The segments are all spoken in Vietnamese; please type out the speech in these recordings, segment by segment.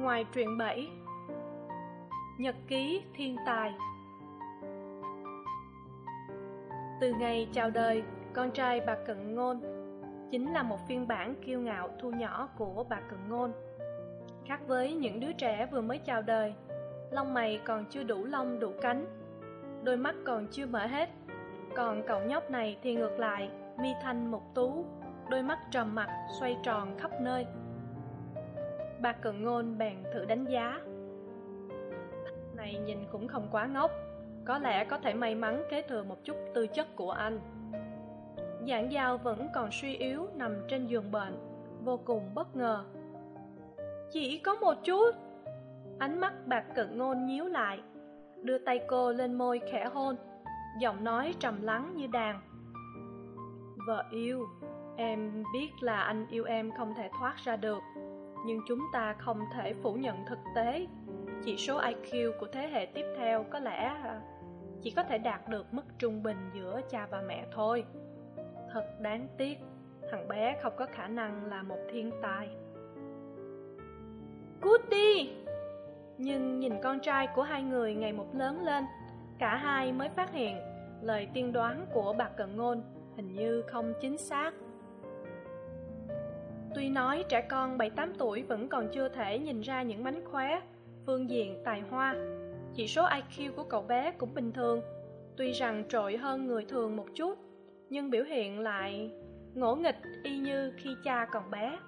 Ngoài truyện bảy Nhật ký thiên tài Từ ngày chào đời, con trai bà Cận Ngôn chính là một phiên bản kiêu ngạo thu nhỏ của bà Cận Ngôn. Khác với những đứa trẻ vừa mới chào đời, lông mày còn chưa đủ lông đủ cánh, đôi mắt còn chưa mở hết. Còn cậu nhóc này thì ngược lại, mi thanh mục tú, đôi mắt trầm mặc xoay tròn khắp nơi. Bà Cần Ngôn bèn thử đánh giá. Này nhìn cũng không quá ngốc, có lẽ có thể may mắn kế thừa một chút tư chất của anh. Giảng giao vẫn còn suy yếu nằm trên giường bệnh, vô cùng bất ngờ. Chỉ có một chút. Ánh mắt bạc cận ngôn nhíu lại, đưa tay cô lên môi khẽ hôn, giọng nói trầm lắng như đàn. Vợ yêu, em biết là anh yêu em không thể thoát ra được, nhưng chúng ta không thể phủ nhận thực tế. Chỉ số IQ của thế hệ tiếp theo có lẽ à, chỉ có thể đạt được mức trung bình giữa cha và mẹ thôi. Thật đáng tiếc, thằng bé không có khả năng là một thiên tài. Cút đi! Nhưng nhìn con trai của hai người ngày một lớn lên, cả hai mới phát hiện lời tiên đoán của bà Cận Ngôn hình như không chính xác. Tuy nói trẻ con bảy tám tuổi vẫn còn chưa thể nhìn ra những mánh khóe, phương diện tài hoa, chỉ số IQ của cậu bé cũng bình thường, tuy rằng trội hơn người thường một chút, nhưng biểu hiện lại ngỗ nghịch y như khi cha còn bé.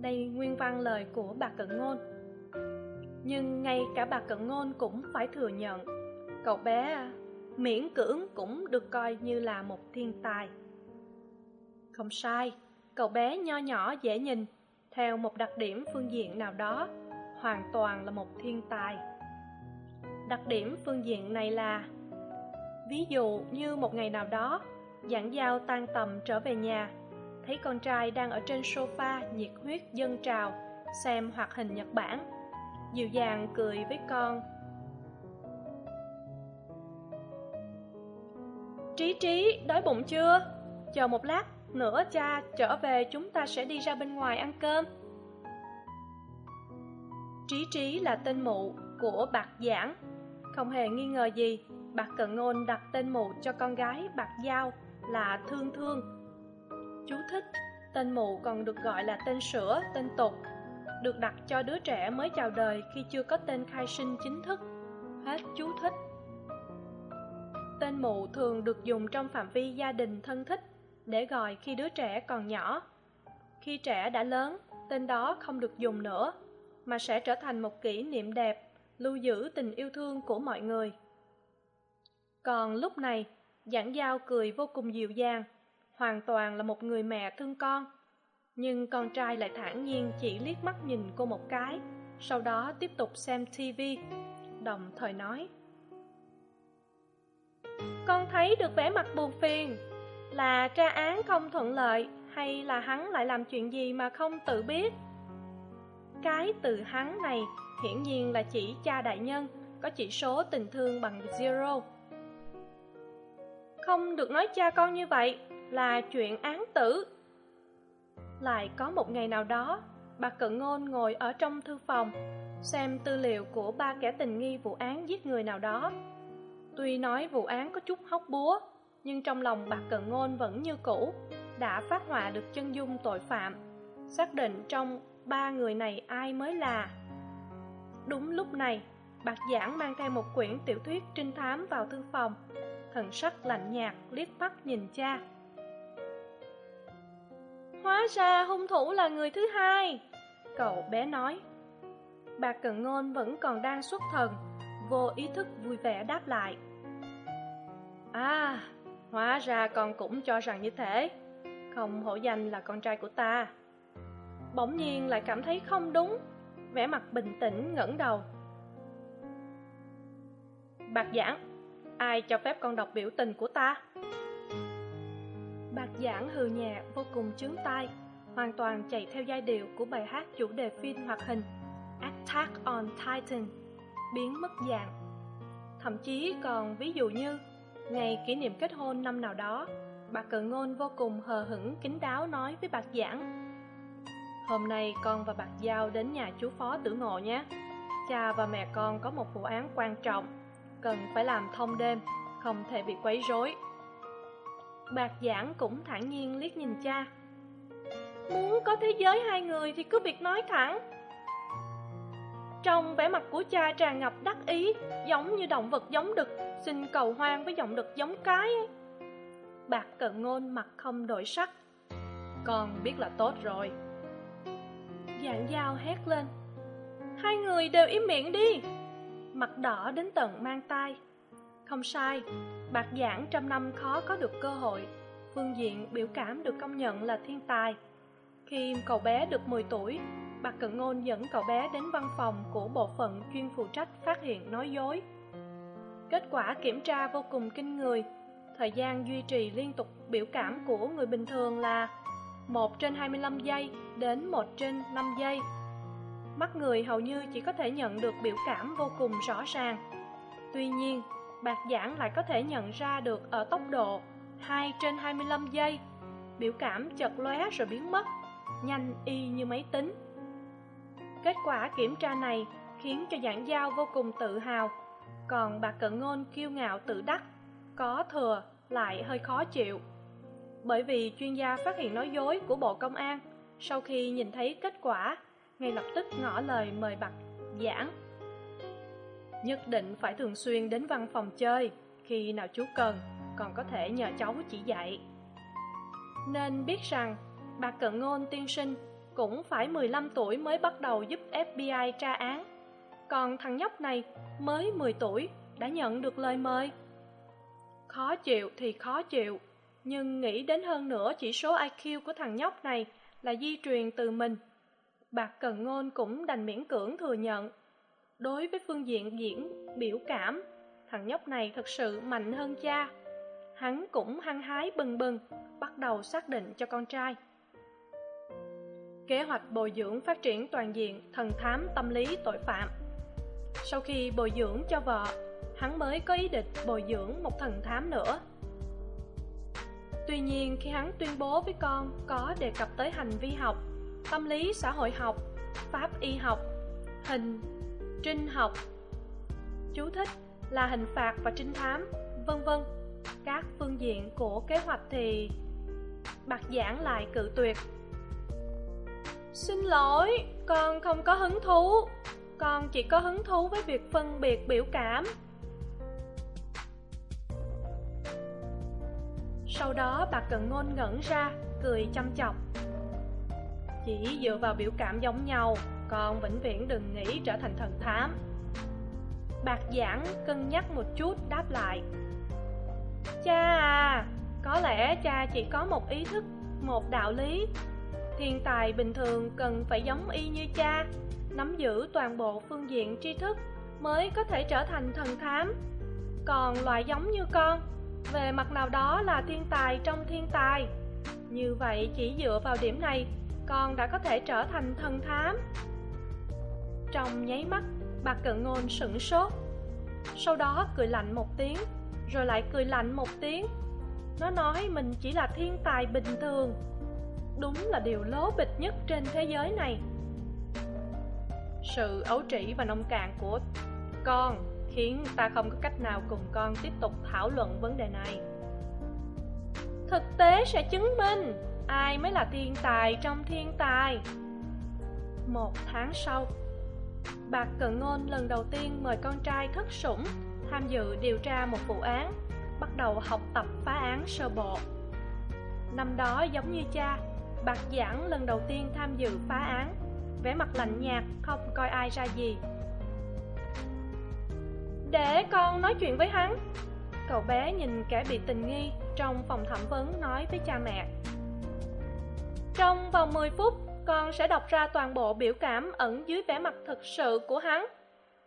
Đây nguyên văn lời của bà Cận Ngôn. Nhưng ngay cả bà Cận Ngôn cũng phải thừa nhận, cậu bé miễn cưỡng cũng được coi như là một thiên tài. Không sai, cậu bé nho nhỏ dễ nhìn, theo một đặc điểm phương diện nào đó, hoàn toàn là một thiên tài. Đặc điểm phương diện này là Ví dụ như một ngày nào đó, giảng giao tan tầm trở về nhà, thấy con trai đang ở trên sofa nhiệt huyết dân trào, xem hoạt hình Nhật Bản, dịu dàng cười với con. Trí trí, đói bụng chưa? Chờ một lát, nữa cha trở về chúng ta sẽ đi ra bên ngoài ăn cơm. Trí trí là tên mụ của bạc giảng. Không hề nghi ngờ gì, bạc cận ngôn đặt tên mụ cho con gái bạc giao là Thương Thương. Chú thích, tên mụ còn được gọi là tên sữa, tên tục, được đặt cho đứa trẻ mới chào đời khi chưa có tên khai sinh chính thức. Hết chú thích. Tên mụ thường được dùng trong phạm vi gia đình thân thích để gọi khi đứa trẻ còn nhỏ. Khi trẻ đã lớn, tên đó không được dùng nữa, mà sẽ trở thành một kỷ niệm đẹp, lưu giữ tình yêu thương của mọi người. Còn lúc này, giảng giao cười vô cùng dịu dàng, hoàn toàn là một người mẹ thương con. Nhưng con trai lại thản nhiên chỉ liếc mắt nhìn cô một cái, sau đó tiếp tục xem TV, đồng thời nói. Con thấy được vẻ mặt buồn phiền, là tra án không thuận lợi hay là hắn lại làm chuyện gì mà không tự biết? Cái từ hắn này hiển nhiên là chỉ cha đại nhân, có chỉ số tình thương bằng zero. Không được nói cha con như vậy, là chuyện án tử. Lại có một ngày nào đó, bà Cận Ngôn ngồi ở trong thư phòng, xem tư liệu của ba kẻ tình nghi vụ án giết người nào đó. Tuy nói vụ án có chút hóc búa, nhưng trong lòng bà Cận Ngôn vẫn như cũ, đã phát họa được chân dung tội phạm, xác định trong ba người này ai mới là. Đúng lúc này, bạc giảng mang theo một quyển tiểu thuyết trinh thám vào thư phòng, thần sắc lạnh nhạt liếc mắt nhìn cha. Hóa ra hung thủ là người thứ hai, cậu bé nói. Bà Cận Ngôn vẫn còn đang xuất thần, vô ý thức vui vẻ đáp lại. À, hóa ra con cũng cho rằng như thế, không hổ danh là con trai của ta. bỗng nhiên lại cảm thấy không đúng vẻ mặt bình tĩnh ngẩng đầu. Bạc giảng ai cho phép con đọc biểu tình của ta? Bạc giảng hừ nhẹ vô cùng chướng tai hoàn toàn chạy theo giai điệu của bài hát chủ đề phim hoạt hình attack on titan biến mất dạng. Thậm chí còn ví dụ như ngày kỷ niệm kết hôn năm nào đó, bà cự ngôn vô cùng hờ hững, kín đáo nói với bạc giảng, hôm nay con và bạc giao đến nhà chú phó tử ngộ nhé. Cha và mẹ con có một vụ án quan trọng, cần phải làm thông đêm, không thể bị quấy rối. Bạc giảng cũng thản nhiên liếc nhìn cha, muốn có thế giới hai người thì cứ việc nói thẳng trong vẻ mặt của cha tràn ngập đắc ý, giống như động vật giống đực, xin cầu hoang với giọng đực giống cái ấy. bạc cận ngôn mặt không đổi sắc. Con biết là tốt rồi. Dạng dao hét lên. Hai người đều im miệng đi. Mặt đỏ đến tận mang tai. Không sai, bạc giảng trăm năm khó có được cơ hội. Phương diện biểu cảm được công nhận là thiên tài. Khi cậu bé được mười tuổi bạc cận ngôn dẫn cậu bé đến văn phòng của bộ phận chuyên phụ trách phát hiện nói dối. Kết quả kiểm tra vô cùng kinh người. Thời gian duy trì liên tục biểu cảm của người bình thường là một trên hai mươi lăm giây đến một trên năm giây. Mắt người hầu như chỉ có thể nhận được biểu cảm vô cùng rõ ràng. Tuy nhiên, bạc giảng lại có thể nhận ra được ở tốc độ hai trên hai mươi lăm giây. Biểu cảm chật lóe rồi biến mất, nhanh y như máy tính kết quả kiểm tra này khiến cho giảng giao vô cùng tự hào. Còn bà cận ngôn kiêu ngạo tự đắc, có thừa lại hơi khó chịu. Bởi vì chuyên gia phát hiện nói dối của bộ công an, sau khi nhìn thấy kết quả, ngay lập tức ngỏ lời mời bạc giảng. Nhất định phải thường xuyên đến văn phòng chơi, khi nào chú cần, còn có thể nhờ cháu chỉ dạy. Nên biết rằng, bà cận ngôn tiên sinh cũng phải mười lăm tuổi mới bắt đầu giúp fbi tra án. Còn thằng nhóc này mới mười tuổi đã nhận được lời mời. Khó chịu thì khó chịu, nhưng nghĩ đến hơn nữa chỉ số iq của thằng nhóc này là di truyền từ mình. Bạc cần ngôn cũng đành miễn cưỡng thừa nhận. Đối với phương diện diễn, biểu cảm, thằng nhóc này thật sự mạnh hơn cha. Hắn cũng hăng hái bừng bừng, bắt đầu xác định cho con trai kế hoạch bồi dưỡng phát triển toàn diện thần thám tâm lý tội phạm. Sau khi bồi dưỡng cho vợ, hắn mới có ý định bồi dưỡng một thần thám nữa. Tuy nhiên, khi hắn tuyên bố với con có đề cập tới hành vi học, tâm lý xã hội học, pháp y học, hình, trinh học, chú thích là hình phạt và trinh thám, vân vân, các phương diện của kế hoạch thì bạc giảng lại cự tuyệt xin lỗi, con không có hứng thú. Con chỉ có hứng thú với việc phân biệt biểu cảm. Sau đó bà cận ngôn ngẩn ra, cười chăm chọc. Chỉ dựa vào biểu cảm giống nhau, con vĩnh viễn đừng nghĩ trở thành thần thám. Bạc giảng cân nhắc một chút, đáp lại. Cha à có lẽ cha chỉ có một ý thức, một đạo lý thiên tài bình thường cần phải giống y như cha, nắm giữ toàn bộ phương diện tri thức mới có thể trở thành thần thám. Còn loại giống như con, về mặt nào đó là thiên tài trong thiên tài. Như vậy chỉ dựa vào điểm này, con đã có thể trở thành thần thám. Trong nháy mắt, bà cận ngôn sửng sốt. Sau đó cười lạnh một tiếng, rồi lại cười lạnh một tiếng. Nó nói mình chỉ là thiên tài bình thường đúng là điều lố bịch nhất trên thế giới này. Sự ấu trĩ và nông cạn của con khiến ta không có cách nào cùng con tiếp tục thảo luận vấn đề này. Thực tế sẽ chứng minh ai mới là thiên tài trong thiên tài. Một tháng sau bạc cận ngôn lần đầu tiên mời con trai thất sủng tham dự điều tra một vụ án, bắt đầu học tập phá án sơ bộ. Năm đó giống như cha bạc giảng lần đầu tiên tham dự phá án. Vẻ mặt lạnh nhạt, không coi ai ra gì. Để con nói chuyện với hắn. Cậu bé nhìn kẻ bị tình nghi trong phòng thẩm vấn nói với cha mẹ. Trong vòng mười phút, con sẽ đọc ra toàn bộ biểu cảm ẩn dưới vẻ mặt thực sự của hắn.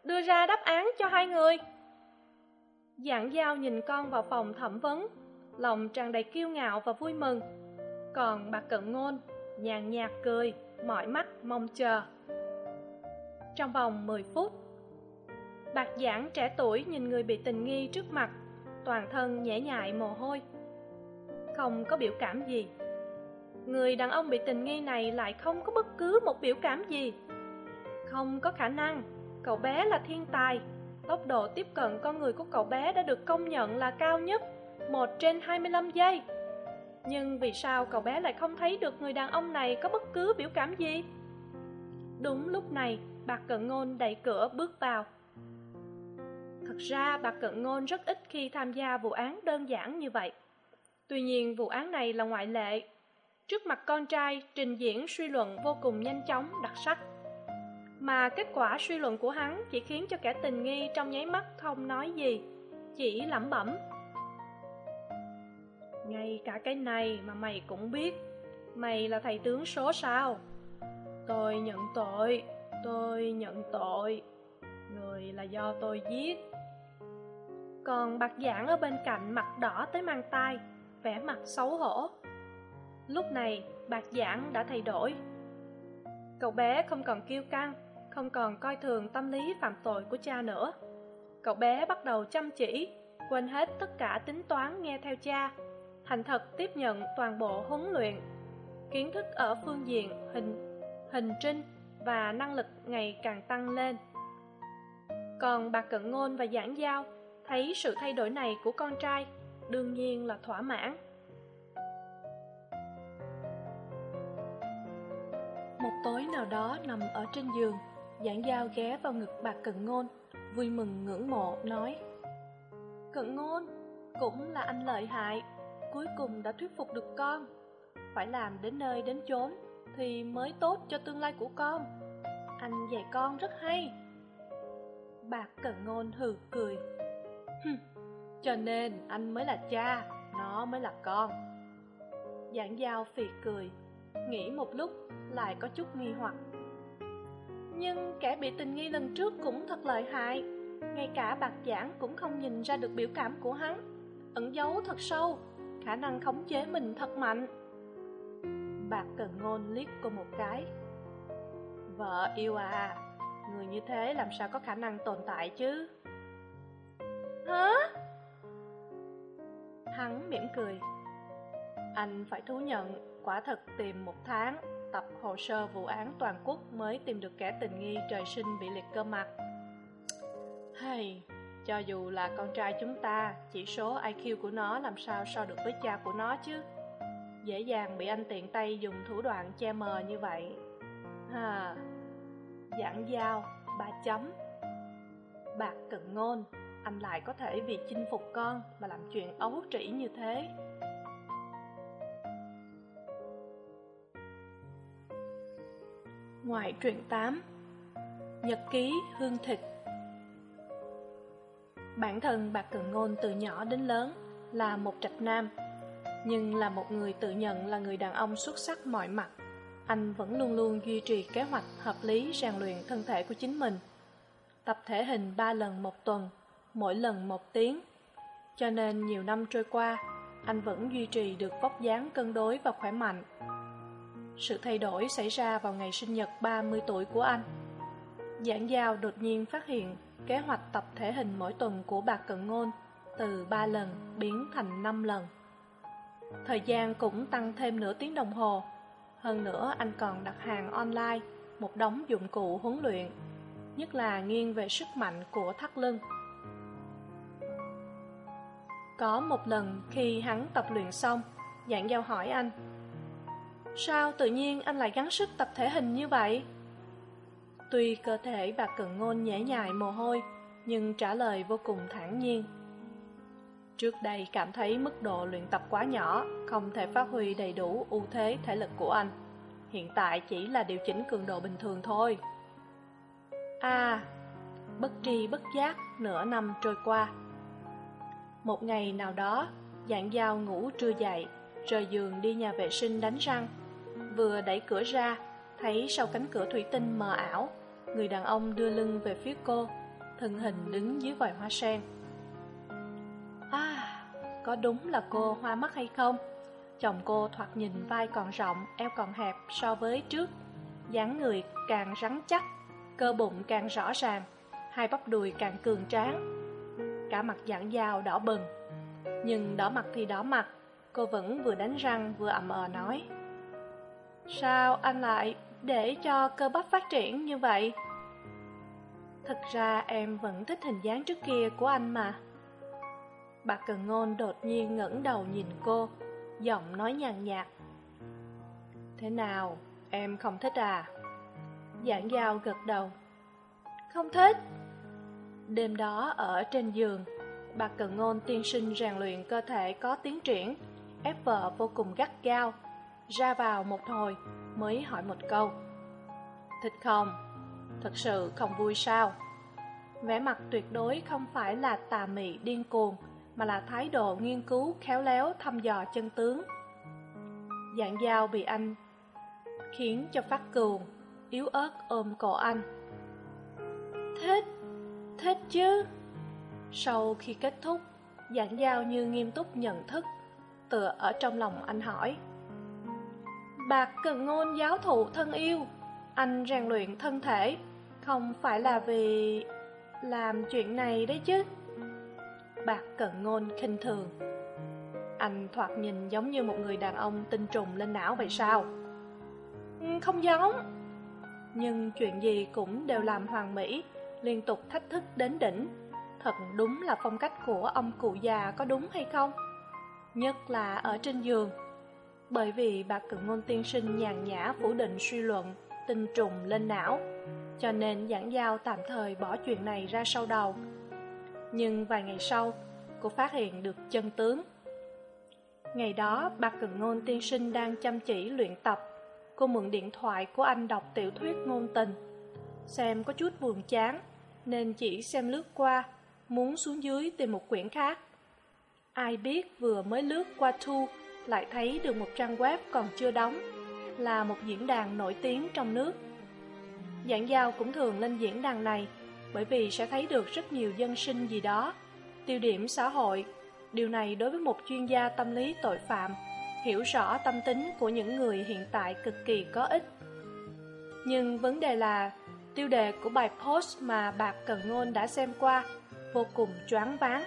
Đưa ra đáp án cho hai người. Dạng giao nhìn con vào phòng thẩm vấn. Lòng tràn đầy kiêu ngạo và vui mừng còn bà cận ngôn, nhàn nhạt cười, mỏi mắt, mong chờ. Trong vòng mười phút, bạc giảng trẻ tuổi nhìn người bị tình nghi trước mặt, toàn thân nhễ nhại mồ hôi. Không có biểu cảm gì. Người đàn ông bị tình nghi này lại không có bất cứ một biểu cảm gì. Không có khả năng, cậu bé là thiên tài. Tốc độ tiếp cận con người của cậu bé đã được công nhận là cao nhất, một trên hai mươi lăm giây nhưng vì sao cậu bé lại không thấy được người đàn ông này có bất cứ biểu cảm gì? Đúng lúc này, bà cận ngôn đẩy cửa bước vào. Thật ra, bà cận ngôn rất ít khi tham gia vụ án đơn giản như vậy. Tuy nhiên, vụ án này là ngoại lệ. Trước mặt con trai, trình diễn suy luận vô cùng nhanh chóng, đặc sắc. Mà kết quả suy luận của hắn chỉ khiến cho kẻ tình nghi trong nháy mắt không nói gì, chỉ lẩm bẩm ngay cả cái này mà mày cũng biết. Mày là thầy tướng số sao? Tôi nhận tội, tôi nhận tội. Người là do tôi giết. Còn bạc giảng ở bên cạnh mặt đỏ tới mang tai, vẻ mặt xấu hổ. Lúc này, bạc giảng đã thay đổi. Cậu bé không còn kiêu căng, không còn coi thường tâm lý phạm tội của cha nữa. Cậu bé bắt đầu chăm chỉ, quên hết tất cả tính toán nghe theo cha thành thật tiếp nhận toàn bộ huấn luyện, kiến thức ở phương diện hình hình trinh và năng lực ngày càng tăng lên. Còn bà cận ngôn và giảng giao thấy sự thay đổi này của con trai đương nhiên là thỏa mãn. Một tối nào đó nằm ở trên giường, giảng giao ghé vào ngực bà cận ngôn, vui mừng ngưỡng mộ, nói, cận ngôn, cũng là anh lợi hại cuối cùng đã thuyết phục được con. Phải làm đến nơi đến chốn thì mới tốt cho tương lai của con. Anh dạy con rất hay. Bạc cận ngôn hừ cười. Cho nên anh mới là cha, nó mới là con. Giảng giao phì cười, nghĩ một lúc lại có chút nghi hoặc. Nhưng kẻ bị tình nghi lần trước cũng thật lợi hại. Ngay cả bạc giảng cũng không nhìn ra được biểu cảm của hắn, ẩn giấu thật sâu khả năng khống chế mình thật mạnh. Bạc cần ngôn liếc cô một cái. Vợ yêu à người như thế làm sao có khả năng tồn tại chứ? Hả? Hắn mỉm cười. Anh phải thú nhận, quả thật tìm một tháng, tập hồ sơ vụ án toàn quốc mới tìm được kẻ tình nghi trời sinh bị liệt cơ mặt. Hay cho dù là con trai chúng ta chỉ số iq của nó làm sao so được với cha của nó chứ? Dễ dàng bị anh tiện tay dùng thủ đoạn che mờ như vậy. Hà giảng giao ba chấm. Bạc cận ngôn anh lại có thể vì chinh phục con mà làm chuyện ấu trĩ như thế. Ngoại truyện tám, Nhật ký hương thịt. Bản thân Bạc Cường Ngôn từ nhỏ đến lớn là một trạch nam Nhưng là một người tự nhận là người đàn ông xuất sắc mọi mặt. Anh vẫn luôn luôn duy trì kế hoạch hợp lý rèn luyện thân thể của chính mình Tập thể hình 3 lần một tuần, mỗi lần một tiếng. Cho nên nhiều năm trôi qua, anh vẫn duy trì được vóc dáng cân đối và khỏe mạnh. Sự thay đổi xảy ra vào ngày sinh nhật 30 tuổi của anh. Giảng giao đột nhiên phát hiện kế hoạch tập thể hình mỗi tuần của bà Cận Ngôn từ 3 lần biến thành 5 lần. Thời gian cũng tăng thêm nửa tiếng đồng hồ. Hơn nữa anh còn đặt hàng online một đống dụng cụ huấn luyện, nhất là nghiêng về sức mạnh của thắt lưng. Có một lần khi hắn tập luyện xong, dạng giao hỏi anh Sao tự nhiên anh lại gắng sức tập thể hình như vậy? Tuy cơ thể bà cận ngôn nhễ nhại mồ hôi, nhưng trả lời vô cùng thản nhiên. Trước đây cảm thấy mức độ luyện tập quá nhỏ, không thể phát huy đầy đủ ưu thế thể lực của anh. Hiện tại chỉ là điều chỉnh cường độ bình thường thôi. À, bất tri bất giác, nửa năm trôi qua. Một ngày nào đó, dạng dao ngủ trưa dậy, rời giường đi nhà vệ sinh đánh răng vừa đẩy cửa ra thấy sau cánh cửa thủy tinh mờ ảo người đàn ông đưa lưng về phía cô, thân hình đứng dưới vòi hoa sen. À có đúng là cô hoa mắt hay không? Chồng cô thoạt nhìn vai còn rộng, eo còn hẹp so với trước. Dáng người càng rắn chắc, cơ bụng càng rõ ràng, hai bắp đùi càng cường tráng. Cả mặt dạng dao đỏ bừng, nhưng đỏ mặt thì đỏ mặt, cô vẫn vừa đánh răng vừa ậm ờ nói. Sao anh lại để cho cơ bắp phát triển như vậy. Thực ra em vẫn thích hình dáng trước kia của anh mà. Bà cần ngôn đột nhiên ngẩng đầu nhìn cô, giọng nói nhàn nhạt. Thế nào, em không thích à? Giảng giao gật đầu. Không thích. Đêm đó ở trên giường, bà cần ngôn tiên sinh rèn luyện cơ thể có tiến triển, ép vợ vô cùng gắt gao, ra vào một hồi mới hỏi một câu. Thích không? Thật sự không vui sao? Vẻ mặt tuyệt đối không phải là tà mị, điên cuồng, mà là thái độ nghiên cứu, khéo léo, thăm dò chân tướng. Dạng dao bị anh khiến cho phát cuồng, yếu ớt ôm cổ anh. Thích thích chứ? Sau khi kết thúc, dạng dao như nghiêm túc nhận thức, tựa ở trong lòng anh hỏi bạc cần ngôn giáo thụ thân yêu, anh rèn luyện thân thể. Không phải là vì làm chuyện này đấy chứ. Bạc cận ngôn khinh thường. Anh thoạt nhìn giống như một người đàn ông tinh trùng lên não vậy sao? Ừ, không giống. Nhưng chuyện gì cũng đều làm hoàn mỹ, liên tục thách thức đến đỉnh. Thật đúng là phong cách của ông cụ già có đúng hay không? Nhất là ở trên giường bởi vì bà cự ngôn tiên sinh nhàn nhã, phủ định suy luận, tinh trùng lên não. Cho nên giảng giao tạm thời bỏ chuyện này ra sau đầu. Nhưng vài ngày sau, cô phát hiện được chân tướng. Ngày đó, bà cự ngôn tiên sinh đang chăm chỉ luyện tập. Cô mượn điện thoại của anh đọc tiểu thuyết ngôn tình. Xem có chút buồn chán, nên chỉ xem lướt qua, muốn xuống dưới tìm một quyển khác. Ai biết vừa mới lướt qua thu lại thấy được một trang web còn chưa đóng, là một diễn đàn nổi tiếng trong nước. Giảng giao cũng thường lên diễn đàn này, bởi vì sẽ thấy được rất nhiều dân sinh gì đó, tiêu điểm xã hội. Điều này đối với một chuyên gia tâm lý tội phạm, hiểu rõ tâm tính của những người hiện tại cực kỳ có ích. Nhưng vấn đề là, tiêu đề của bài post mà bạc cần ngôn đã xem qua vô cùng choáng váng.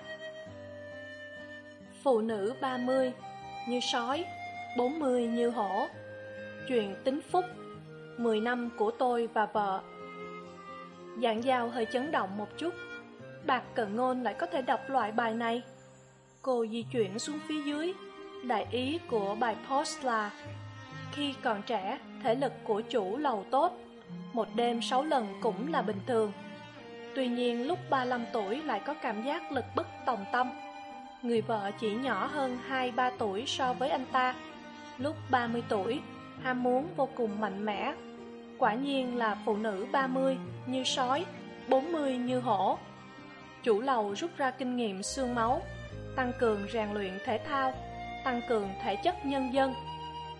Phụ nữ ba mươi như sói, bốn mươi như hổ. Chuyện tính phúc, mười năm của tôi và vợ. Dạng dao hơi chấn động một chút. Bạc cận ngôn lại có thể đọc loại bài này. Cô di chuyển xuống phía dưới. Đại ý của bài post là, khi còn trẻ, thể lực của chủ lầu tốt. Một đêm sáu lần cũng là bình thường. Tuy nhiên lúc ba lăm tuổi lại có cảm giác lực bất tòng tâm người vợ chỉ nhỏ hơn hai ba tuổi so với anh ta. Lúc ba mươi tuổi, ham muốn vô cùng mạnh mẽ. Quả nhiên là phụ nữ ba mươi như sói, bốn mươi như hổ. Chủ lầu rút ra kinh nghiệm xương máu, tăng cường rèn luyện thể thao, tăng cường thể chất nhân dân.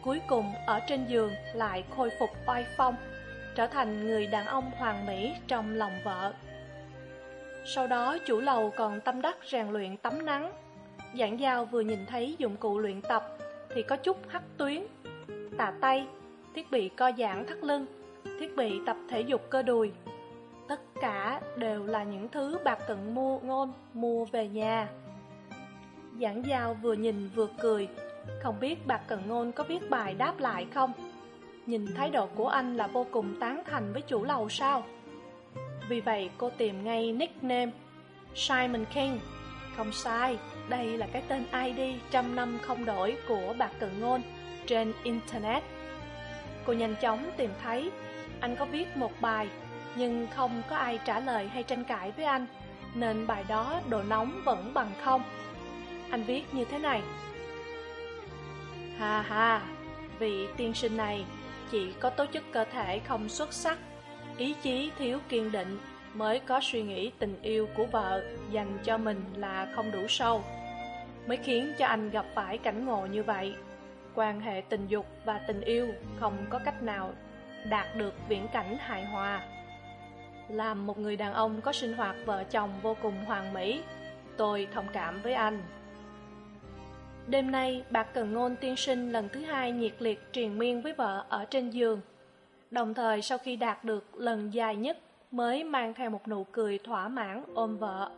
Cuối cùng, ở trên giường lại khôi phục oai phong, trở thành người đàn ông hoàn mỹ trong lòng vợ. Sau đó, chủ lầu còn tâm đắc rèn luyện tắm nắng giảng giao vừa nhìn thấy dụng cụ luyện tập thì có chút hắt tuyến, tà tay, thiết bị co giãn thắt lưng, thiết bị tập thể dục cơ đùi. Tất cả đều là những thứ bạc cận mua, ngôn, mua về nhà. Giảng giao vừa nhìn vừa cười, không biết bạc cận ngôn có viết bài đáp lại không? Nhìn thái độ của anh là vô cùng tán thành với chủ lầu sao? Vì vậy cô tìm ngay nickname simon king, không sai đây là cái tên id trăm năm không đổi của bạc cận ngôn trên internet. Cô nhanh chóng tìm thấy. Anh có viết một bài, nhưng không có ai trả lời hay tranh cãi với anh, nên bài đó độ nóng vẫn bằng không. Anh viết như thế này. Ha ha, vị tiên sinh này chỉ có tố chất cơ thể không xuất sắc, ý chí thiếu kiên định mới có suy nghĩ tình yêu của vợ dành cho mình là không đủ sâu, mới khiến cho anh gặp phải cảnh ngộ như vậy. Quan hệ tình dục và tình yêu không có cách nào đạt được viễn cảnh hài hòa. Làm một người đàn ông có sinh hoạt vợ chồng vô cùng hoàn mỹ, tôi thông cảm với anh. Đêm nay bạc cần ngôn tiên sinh lần thứ hai nhiệt liệt triền miên với vợ ở trên giường. Đồng thời, sau khi đạt được lần dài nhất mới mang theo một nụ cười thỏa mãn ôm vợ.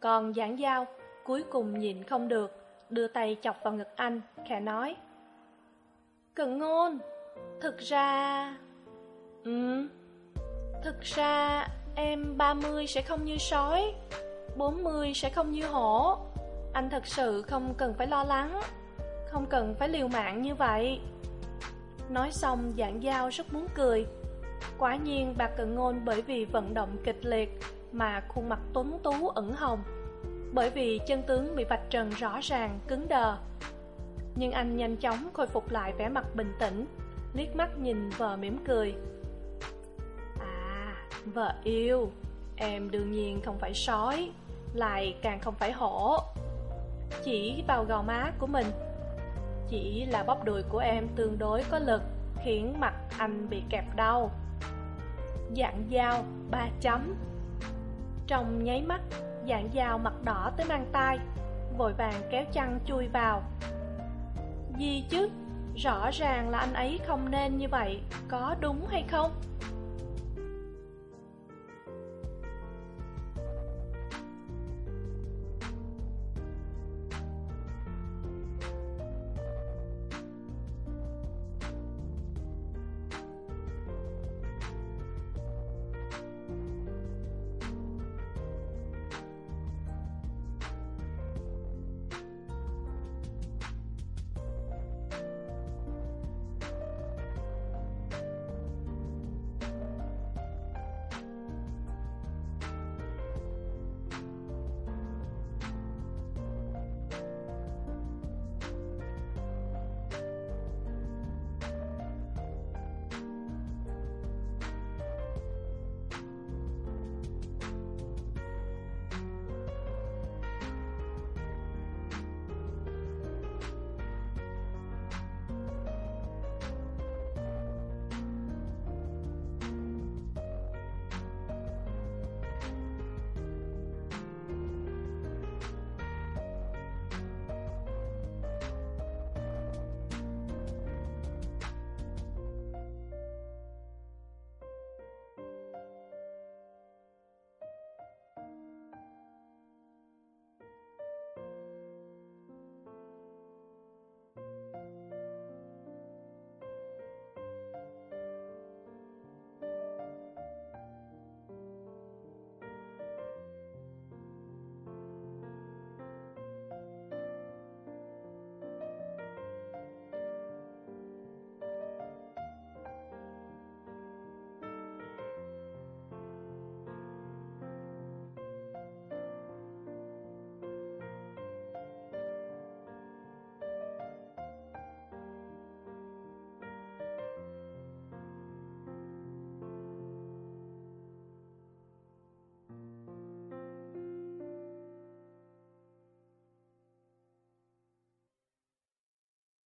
Còn giảng giao cuối cùng nhìn không được, đưa tay chọc vào ngực anh, khẽ nói, cần ngôn, thực ra ừ thực ra em ba mươi sẽ không như sói, bốn mươi sẽ không như hổ. Anh thật sự không cần phải lo lắng, không cần phải liều mạng như vậy. Nói xong, giảng giao rất muốn cười quả nhiên bà cận ngôn bởi vì vận động kịch liệt mà khuôn mặt tuấn tú ửng hồng. Bởi vì chân tướng bị vạch trần rõ ràng, cứng đờ. Nhưng anh nhanh chóng khôi phục lại vẻ mặt bình tĩnh, liếc mắt nhìn vợ mỉm cười. À vợ yêu, em đương nhiên không phải sói, lại càng không phải hổ. Chỉ vào gò má của mình, chỉ là bóp đùi của em tương đối có lực, khiến mặt anh bị kẹp đau dạng dao ba chấm. Trong nháy mắt, dạng dao mặt đỏ tới mang tai, vội vàng kéo chăn chui vào. Gì chứ rõ ràng là anh ấy không nên như vậy, có đúng hay không?